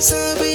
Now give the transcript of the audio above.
So. be